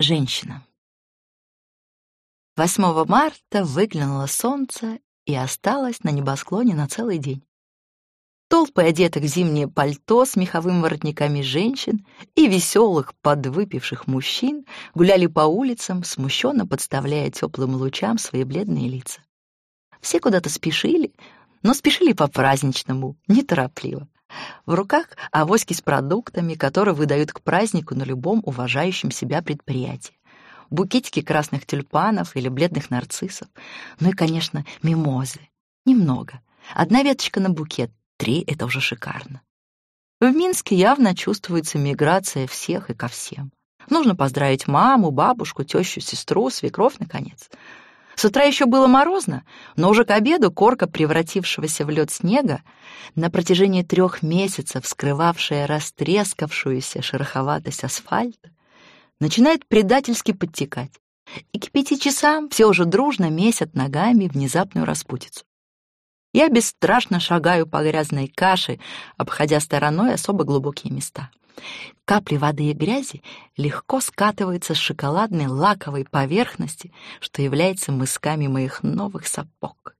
Женщина. 8 марта выглянуло солнце и осталось на небосклоне на целый день. Толпы одетых в зимнее пальто с меховыми воротниками женщин и веселых подвыпивших мужчин гуляли по улицам, смущенно подставляя теплым лучам свои бледные лица. Все куда-то спешили, но спешили по-праздничному, неторопливо. В руках авоськи с продуктами, которые выдают к празднику на любом уважающем себя предприятии. Букетики красных тюльпанов или бледных нарциссов. Ну и, конечно, мимозы. Немного. Одна веточка на букет, три — это уже шикарно. В Минске явно чувствуется миграция всех и ко всем. Нужно поздравить маму, бабушку, тещу, сестру, свекровь, наконец — с утра еще было морозно, но уже к обеду корка превратившегося в лед снега, на протяжении трех месяцев скрывавшая растрескавшуюся шероховатость асфальта, начинает предательски подтекать, и к пяти часам все уже дружно месят ногами внезапную распутицу. Я бесстрашно шагаю по грязной каше, обходя стороной особо глубокие места. Капли воды и грязи легко скатываются с шоколадной лаковой поверхности, что является мысками моих новых сапог.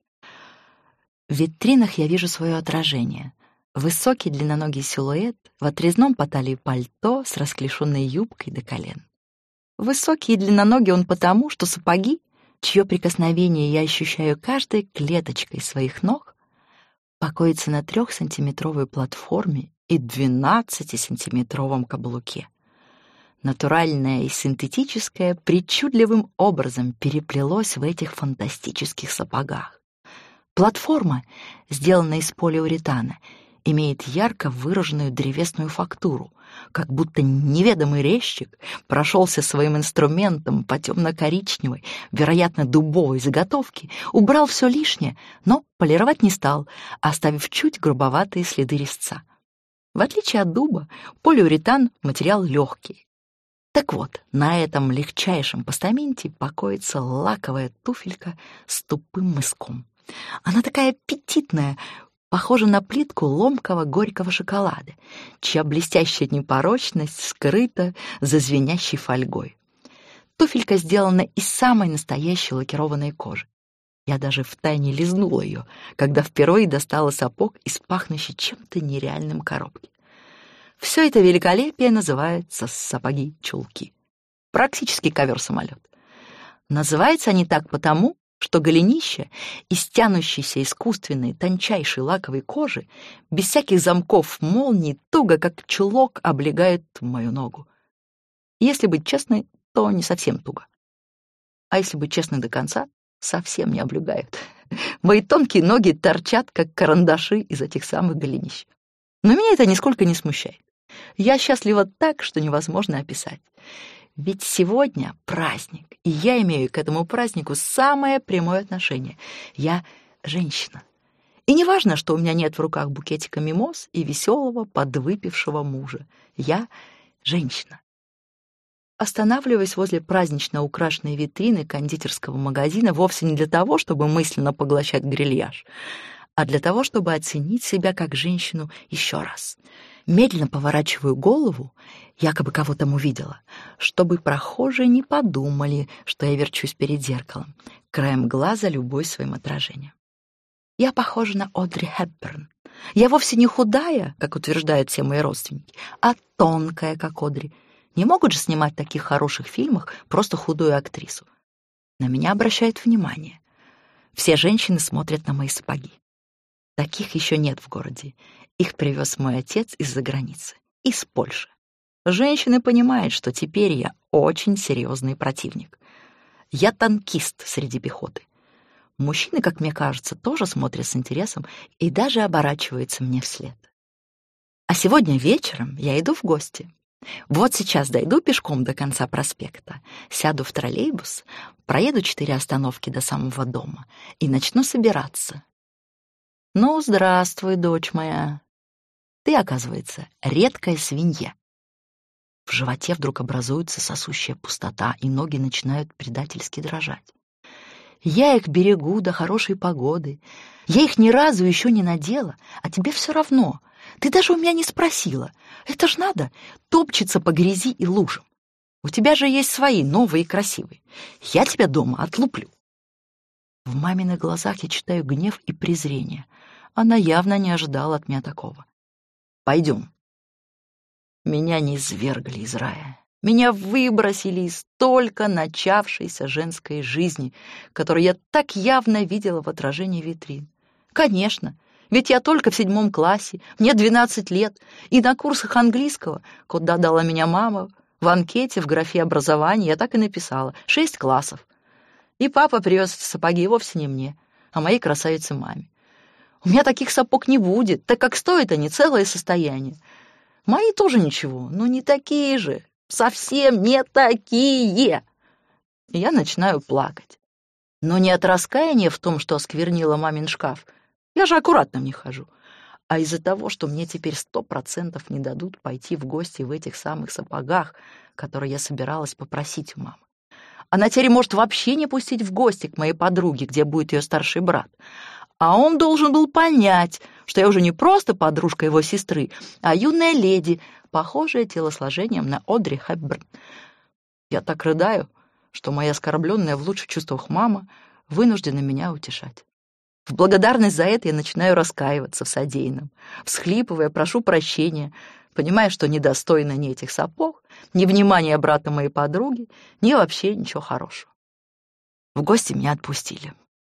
В витринах я вижу свое отражение. Высокий длинноногий силуэт в отрезном по талии пальто с расклешенной юбкой до колен. Высокий и длинноногий он потому, что сапоги, чье прикосновение я ощущаю каждой клеточкой своих ног, покоятся на трехсантиметровой платформе и 12-сантиметровом каблуке. Натуральное и синтетическое причудливым образом переплелось в этих фантастических сапогах. Платформа, сделанная из полиуретана, имеет ярко выраженную древесную фактуру, как будто неведомый резчик прошелся своим инструментом по темно-коричневой, вероятно, дубовой заготовке, убрал все лишнее, но полировать не стал, оставив чуть грубоватые следы резца. В отличие от дуба, полиуретан — материал легкий. Так вот, на этом легчайшем постаменте покоится лаковая туфелька с тупым мыском. Она такая аппетитная, похожа на плитку ломкого горького шоколада, чья блестящая непорочность скрыта за звенящей фольгой. Туфелька сделана из самой настоящей лакированной кожи. Я даже втайне лизнула ее, когда впервые достала сапог из пахнущей чем-то нереальным коробки. Все это великолепие называется сапоги-чулки. Практически ковер-самолет. Называются они так потому, что голенище из тянущейся искусственной тончайшей лаковой кожи без всяких замков молний туго, как чулок, облегает мою ногу. Если быть честной, то не совсем туго. А если быть честной до конца, совсем не облюгают. Мои тонкие ноги торчат, как карандаши из этих самых голенищ. Но меня это нисколько не смущает. Я счастлива так, что невозможно описать. Ведь сегодня праздник, и я имею к этому празднику самое прямое отношение. Я женщина. И не важно, что у меня нет в руках букетика мимоз и веселого подвыпившего мужа. Я женщина. Останавливаясь возле празднично украшенной витрины кондитерского магазина вовсе не для того, чтобы мысленно поглощать грильяж, а для того, чтобы оценить себя как женщину еще раз. Медленно поворачиваю голову, якобы кого там увидела, чтобы прохожие не подумали, что я верчусь перед зеркалом, краем глаза любой своим отражением. Я похожа на Одри Хепберн. Я вовсе не худая, как утверждают все мои родственники, а тонкая, как Одри — не могут же снимать в таких хороших фильмах просто худую актрису. На меня обращают внимание. Все женщины смотрят на мои сапоги. Таких еще нет в городе. Их привез мой отец из-за границы, из Польши. Женщины понимают, что теперь я очень серьезный противник. Я танкист среди пехоты. Мужчины, как мне кажется, тоже смотрят с интересом и даже оборачиваются мне вслед. А сегодня вечером я иду в гости. Вот сейчас дойду пешком до конца проспекта, сяду в троллейбус, проеду четыре остановки до самого дома и начну собираться. Ну, здравствуй, дочь моя. Ты, оказывается, редкая свинья. В животе вдруг образуется сосущая пустота, и ноги начинают предательски дрожать. Я их берегу до хорошей погоды. Я их ни разу еще не надела, а тебе все равно. Ты даже у меня не спросила. Это ж надо топчется по грязи и лужам. У тебя же есть свои, новые и красивые. Я тебя дома отлуплю». В маминых глазах я читаю гнев и презрение. Она явно не ожидала от меня такого. «Пойдем». Меня не извергли из рая. Меня выбросили из только начавшейся женской жизни, которую я так явно видела в отражении витрин. Конечно, ведь я только в седьмом классе, мне 12 лет, и на курсах английского, куда дала меня мама, в анкете в графе образования я так и написала «шесть классов». И папа привез сапоги вовсе не мне, а моей красавице маме. У меня таких сапог не будет, так как стоят они целое состояние. Мои тоже ничего, но не такие же, совсем не такие. И я начинаю плакать. Но не от раскаяния в том, что осквернила мамин шкаф. Я же аккуратно не хожу. А из-за того, что мне теперь сто процентов не дадут пойти в гости в этих самых сапогах, которые я собиралась попросить у мамы. Она теперь может вообще не пустить в гости к моей подруге, где будет ее старший брат. А он должен был понять, что я уже не просто подружка его сестры, а юная леди, похожая телосложением на Одри Хепберн. Я так рыдаю, что моя оскорбленная в лучших чувствах мама вынуждена меня утешать. В благодарность за это я начинаю раскаиваться в содеянном, всхлипывая, прошу прощения, понимая, что недостойна ни этих сапог, ни внимания брата моей подруги, ни вообще ничего хорошего. В гости меня отпустили.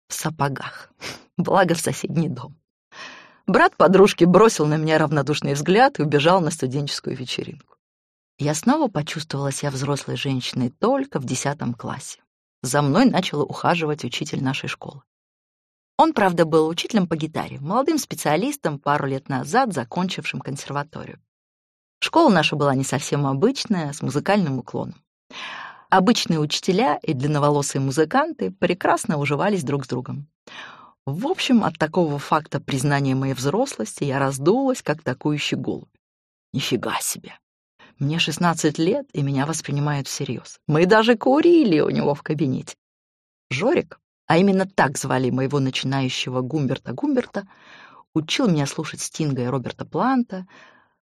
В сапогах. Благо в соседний дом. Брат подружки бросил на меня равнодушный взгляд и убежал на студенческую вечеринку. Я снова почувствовала себя взрослой женщиной только в десятом классе. За мной начала ухаживать учитель нашей школы. Он, правда, был учителем по гитаре, молодым специалистом, пару лет назад закончившим консерваторию. Школа наша была не совсем обычная, с музыкальным уклоном. Обычные учителя и длинноволосые музыканты прекрасно уживались друг с другом. В общем, от такого факта признания моей взрослости я раздулась, как такующий голубь. Нифига себе! Мне 16 лет, и меня воспринимают всерьез. Мы даже курили у него в кабинете. Жорик, а именно так звали моего начинающего Гумберта Гумберта, учил меня слушать Стинга и Роберта Планта,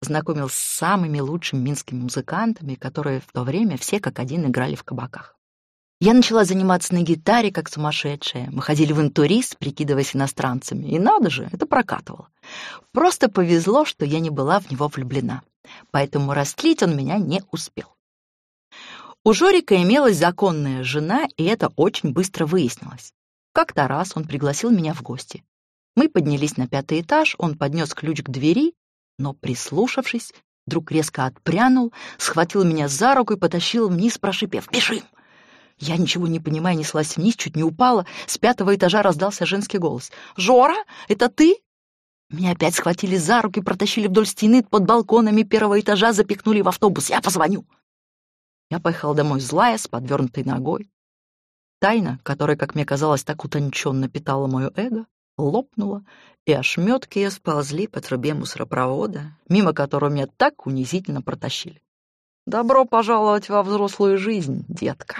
знакомил с самыми лучшими минскими музыкантами, которые в то время все как один играли в кабаках. Я начала заниматься на гитаре, как сумасшедшая. Мы ходили в интурист, прикидываясь иностранцами. И надо же, это прокатывало. Просто повезло, что я не была в него влюблена. Поэтому растлить он меня не успел. У Жорика имелась законная жена, и это очень быстро выяснилось. Как-то раз он пригласил меня в гости. Мы поднялись на пятый этаж, он поднес ключ к двери, но, прислушавшись, вдруг резко отпрянул, схватил меня за руку и потащил вниз, прошипев «Бежим!». Я, ничего не понимая, неслась вниз, чуть не упала. С пятого этажа раздался женский голос. «Жора, это ты?» Меня опять схватили за руки, протащили вдоль стены под балконами первого этажа, запихнули в автобус. «Я позвоню!» Я поехала домой злая, с подвернутой ногой. Тайна, которая, как мне казалось, так утонченно питала мое эго, лопнула, и ошметки ее сползли по трубе мусоропровода, мимо которого меня так унизительно протащили. «Добро пожаловать во взрослую жизнь, детка!»